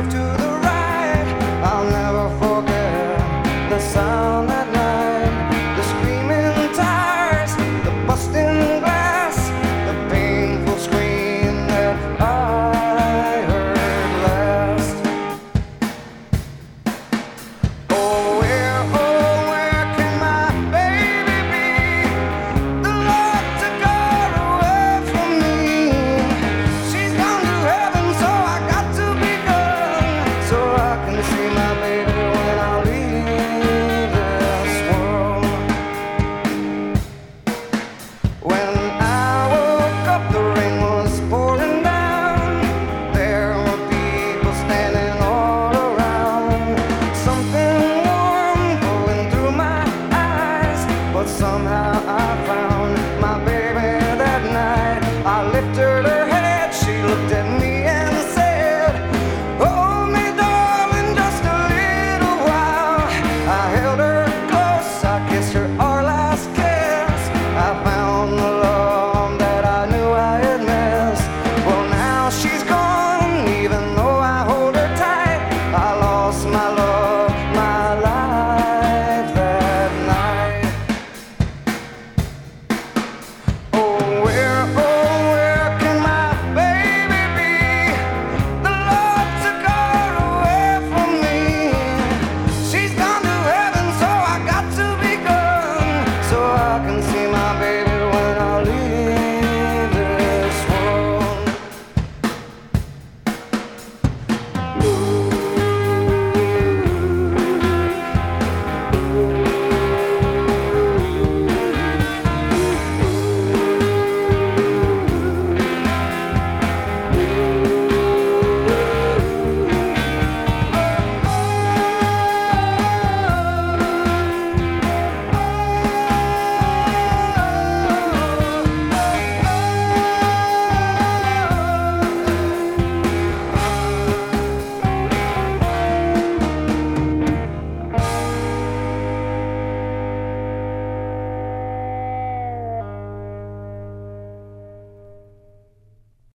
love to the calor.